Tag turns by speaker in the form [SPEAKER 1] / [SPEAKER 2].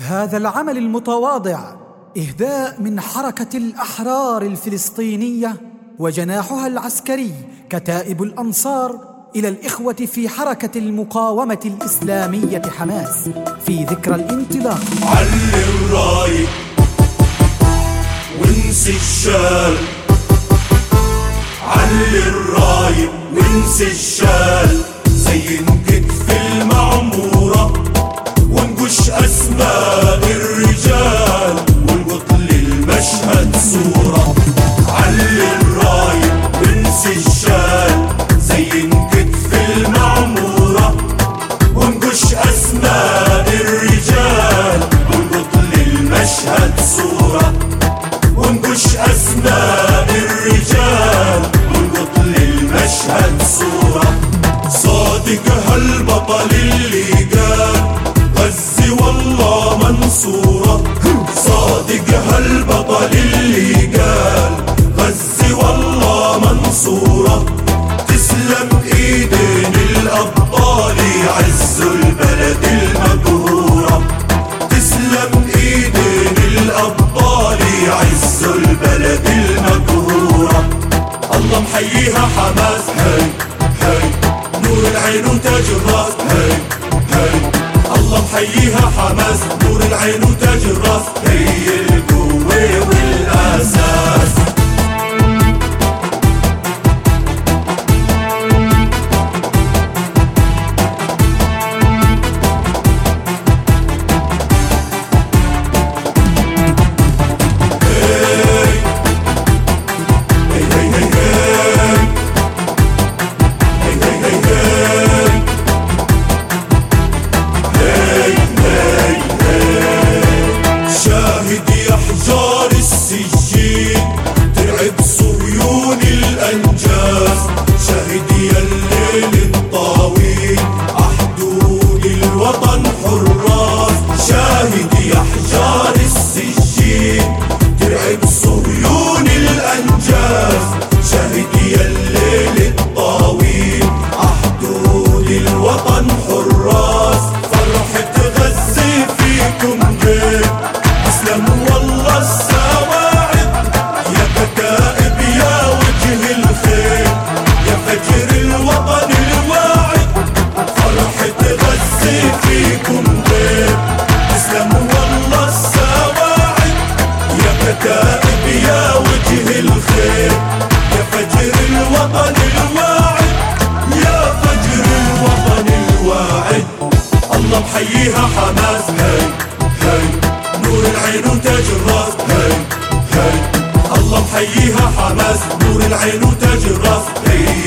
[SPEAKER 1] هذا العمل المتواضع إهداء من حركة الأحرار الفلسطينية وجناحها العسكري كتائب الأنصار إلى الإخوة في حركة المقاومة الإسلامية حماس. في ذكرى الانطلاق.
[SPEAKER 2] علي الراي وانسي الشال. علي الراي وانسي الشال. منصورة صادق هالبطل اللي قال غزي والله منصورة. تسلم إيدين الأبطال يعزوا البلد المقهورة. تسلم إيدين الأبطال يعزوا البلد المقهورة. الله محييها حماس هي هي. نور العين وتاج الراس هي هي. محييها حماس نور العين وتاج الراس هي القوة والأساس. محييها حماس هي هي نور العين وتاج الراس هي هي الله محييها حماس نور العين وتاج الراس هي